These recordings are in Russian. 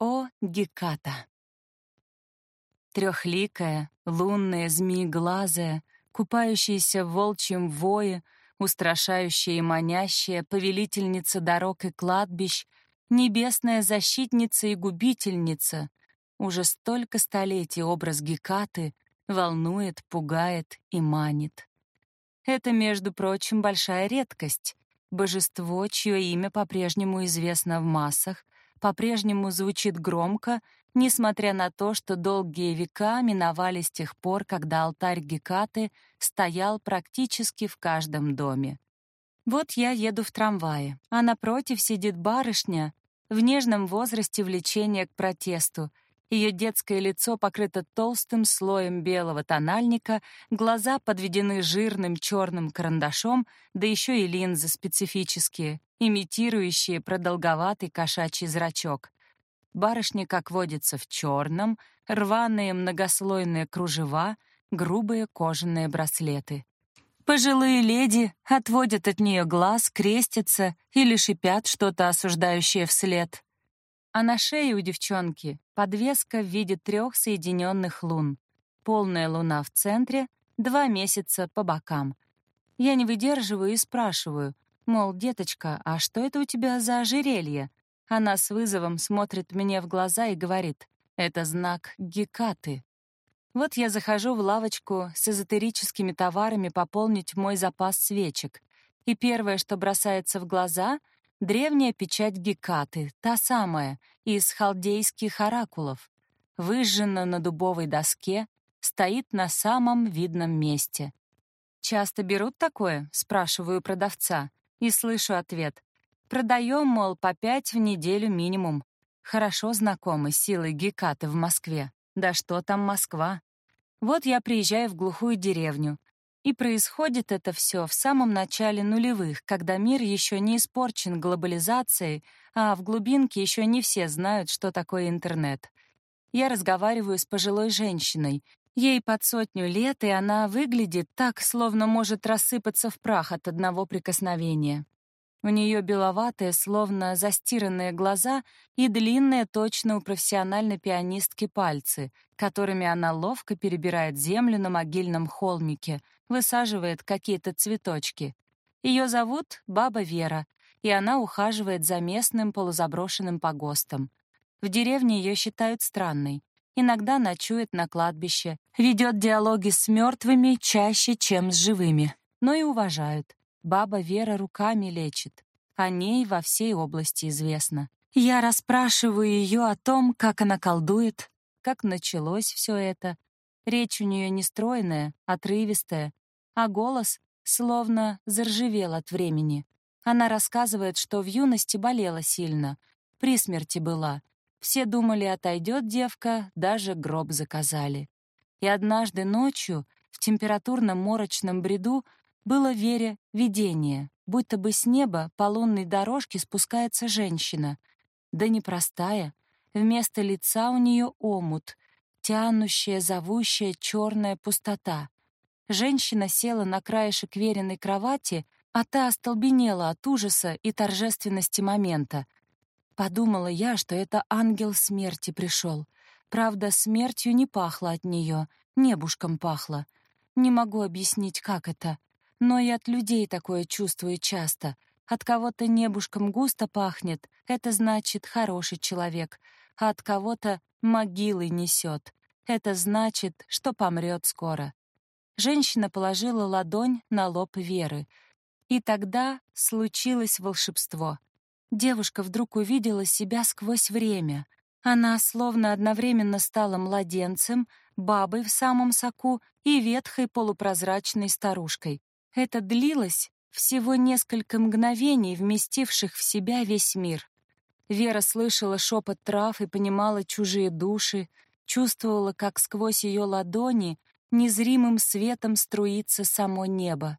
О, Геката! Трехликая, лунная, змееглазая, купающаяся в волчьем вое, устрашающая и манящая повелительница дорог и кладбищ, небесная защитница и губительница. Уже столько столетий образ Гекаты волнует, пугает и манит. Это, между прочим, большая редкость. Божество, чье имя по-прежнему известно в массах, по-прежнему звучит громко, несмотря на то, что долгие века миновали с тех пор, когда алтарь Гекаты стоял практически в каждом доме. Вот я еду в трамвае, а напротив сидит барышня в нежном возрасте влечения к протесту — ее детское лицо покрыто толстым слоем белого тональника, глаза подведены жирным черным карандашом, да еще и линзы специфические, имитирующие продолговатый кошачий зрачок. Барышня, как водится, в черном, рваные многослойные кружева, грубые кожаные браслеты. Пожилые леди отводят от нее глаз, крестятся или шипят что-то осуждающее вслед а на шее у девчонки подвеска в виде трех соединенных лун. Полная луна в центре, два месяца по бокам. Я не выдерживаю и спрашиваю, мол, деточка, а что это у тебя за ожерелье? Она с вызовом смотрит мне в глаза и говорит, это знак Гекаты. Вот я захожу в лавочку с эзотерическими товарами пополнить мой запас свечек, и первое, что бросается в глаза — Древняя печать Гекаты, та самая, из халдейских оракулов, выжжена на дубовой доске, стоит на самом видном месте. «Часто берут такое?» — спрашиваю продавца, и слышу ответ. «Продаем, мол, по пять в неделю минимум. Хорошо знакомы с силой Гекаты в Москве. Да что там Москва? Вот я приезжаю в глухую деревню, и происходит это все в самом начале нулевых, когда мир еще не испорчен глобализацией, а в глубинке еще не все знают, что такое интернет. Я разговариваю с пожилой женщиной. Ей под сотню лет, и она выглядит так, словно может рассыпаться в прах от одного прикосновения. У нее беловатые, словно застиранные глаза и длинные, точно у профессиональной пианистки пальцы, которыми она ловко перебирает землю на могильном холмике, высаживает какие-то цветочки. Ее зовут Баба Вера, и она ухаживает за местным полузаброшенным погостом. В деревне ее считают странной. Иногда ночует на кладбище, ведет диалоги с мертвыми чаще, чем с живыми, но и уважают. Баба Вера руками лечит. О ней во всей области известно. Я расспрашиваю ее о том, как она колдует, как началось все это. Речь у нее нестройная, отрывистая, а голос словно заржавел от времени. Она рассказывает, что в юности болела сильно, при смерти была. Все думали, отойдет девка, даже гроб заказали. И однажды ночью в температурном морочном бреду было Вере видение, будто бы с неба по лунной дорожке спускается женщина. Да непростая. Вместо лица у нее омут, тянущая, зовущая черная пустота. Женщина села на краешек веренной кровати, а та остолбенела от ужаса и торжественности момента. Подумала я, что это ангел смерти пришел. Правда, смертью не пахло от нее, небушком пахло. Не могу объяснить, как это — но и от людей такое чувствую часто. От кого-то небушком густо пахнет, это значит хороший человек, а от кого-то могилой несет. Это значит, что помрет скоро. Женщина положила ладонь на лоб Веры. И тогда случилось волшебство. Девушка вдруг увидела себя сквозь время. Она словно одновременно стала младенцем, бабой в самом соку и ветхой полупрозрачной старушкой. Это длилось всего несколько мгновений, вместивших в себя весь мир. Вера слышала шепот трав и понимала чужие души, чувствовала, как сквозь ее ладони незримым светом струится само небо.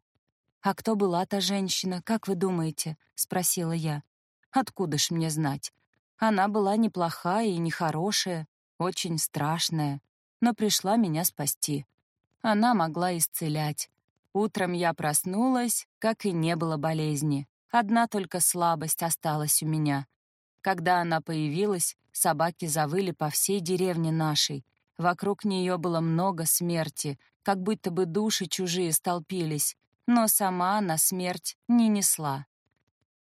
«А кто была та женщина, как вы думаете?» — спросила я. «Откуда ж мне знать? Она была неплохая и нехорошая, очень страшная, но пришла меня спасти. Она могла исцелять, Утром я проснулась, как и не было болезни. Одна только слабость осталась у меня. Когда она появилась, собаки завыли по всей деревне нашей. Вокруг нее было много смерти, как будто бы души чужие столпились, но сама она смерть не несла.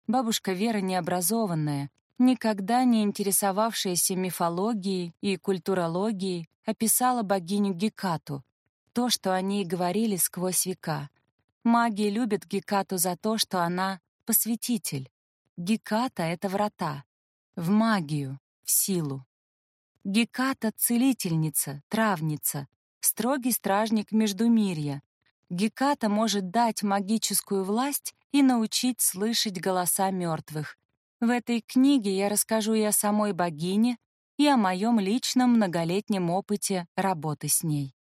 Бабушка Вера необразованная, никогда не интересовавшаяся мифологией и культурологией, описала богиню Гекату, то, что они и говорили сквозь века. Маги любят Гекату за то, что она — посвятитель. Геката — это врата. В магию, в силу. Геката — целительница, травница, строгий стражник Междумирья. Геката может дать магическую власть и научить слышать голоса мертвых. В этой книге я расскажу и о самой богине, и о моем личном многолетнем опыте работы с ней.